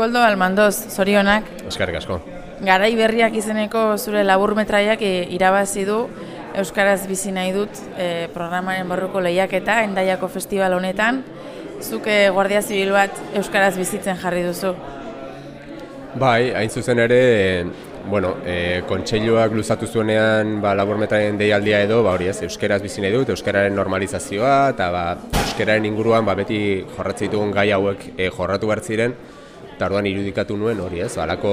Koldo Almandoz, zorionak. Eskerrik asko. Garai berriak izeneko zure labur metraiak e, irabazi du Euskaraz bizi nahi dut e, programaren barruko lehiaketa endaiako festival honetan. Zuke Guardia Zibil bat Euskaraz bizitzen jarri duzu. Bai, hain zuzen ere, e, bueno, e, kontseiluak luzatu zuenean ba, labur metraien deialdia edo, ba, hori ez, Euskaraz bizi nahi dut, Euskararen normalizazioa, eta ba, Euskararen inguruan ba, beti jorratzen ditugun gai hauek e, jorratu behar ziren, eta orduan irudikatu nuen hori ez, halako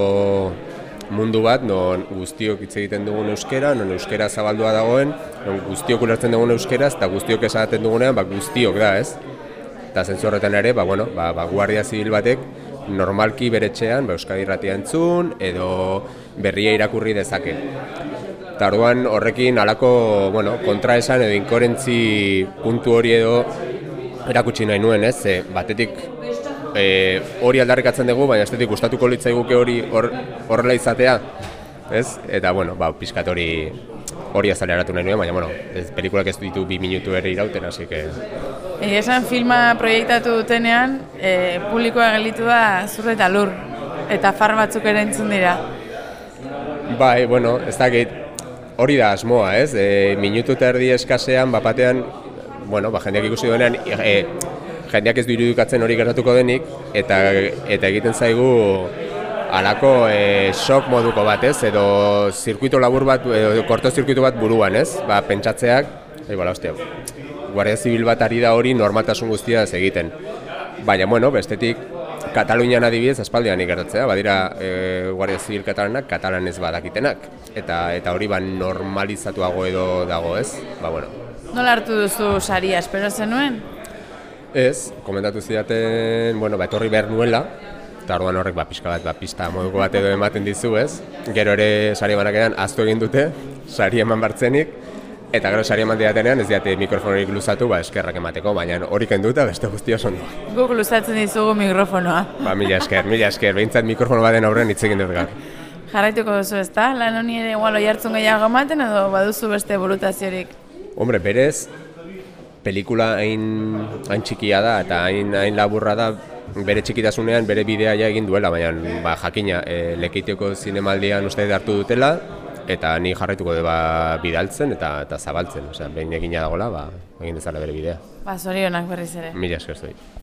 mundu bat, non guztiok hitz egiten dugun euskera, non euskera zabaldua dagoen, non guztiok ulertzen dugun euskeraz, eta guztiok esaten dugunean, ba, guztiok da, ez? Eta zentzu horretan ere, ba, bueno, ba, ba, guardia zibil batek, normalki beretxean, ba, Euskadi irratia entzun, edo berria irakurri dezake. Eta orduan horrekin alako bueno, kontra esan edo inkorentzi puntu hori edo erakutsi nahi nuen, ez? E, batetik e, hori aldarrikatzen dugu, baina estetik gustatuko litzaiguke hori horrela izatea, ez? Eta, bueno, ba, pizkat hori hori azaleratu nahi nuen, baina, bueno, ez, pelikulak ez ditu bi minutu ere irauten, hasi que... Egia esan filma proiektatu dutenean, e, publikoa gelitu da zurre eta lur, eta far batzuk ere entzun dira. Bai, bueno, ez dakit, hori da asmoa, ez? E, minutu eta erdi eskasean, bapatean, bueno, ba, jendeak ikusi duenean, e, jendeak ez du irudikatzen hori gertatuko denik, eta eta egiten zaigu alako e, shock moduko bat, ez? Edo zirkuito labur bat, edo korto zirkuito bat buruan, ez? Ba, pentsatzeak, e, bala, ostia, Guardia Zibil bat ari da hori normaltasun guztia ez egiten. Baina, bueno, bestetik, Katalunian adibidez, aspaldian ikertatzea, badira e, Guardia Zibil katalanak, katalanez badakitenak. Eta eta hori ba normalizatuago edo dago, ez? Ba, bueno. Nola hartu duzu saria, espero zenuen? Ez, komentatu zidaten, bueno, ba, etorri behar nuela, eta orduan horrek ba, pixka bat, ba, pista moduko bat edo ematen dizu, ez? Gero ere sari banakean aztu egin dute, sari eman bartzenik, eta gero sari eman diatenean ez diate mikrofonorik luzatu, ba, eskerrak emateko, baina hori kenduta beste guztia oso ondo. Guk luzatzen dizugu mikrofonoa. Ba, mila esker, mila esker, behintzat mikrofono baten aurrean hitz egin dut gar. Jarraituko duzu ez da? Lan honi ere igual hartzun gehiago ematen edo baduzu beste burutaziorik? Hombre, berez, pelikula hain, hain txikia da eta hain, hain laburra da bere txikitasunean bere bidea ja egin duela, baina ba, jakina e, lekiteoko zinemaldian uste hartu dutela eta ni jarraituko de ba, bidaltzen eta eta zabaltzen, osea, behin egina dagola, ba, egin dezala bere bidea. Ba, zorionak berriz ere. Mila esker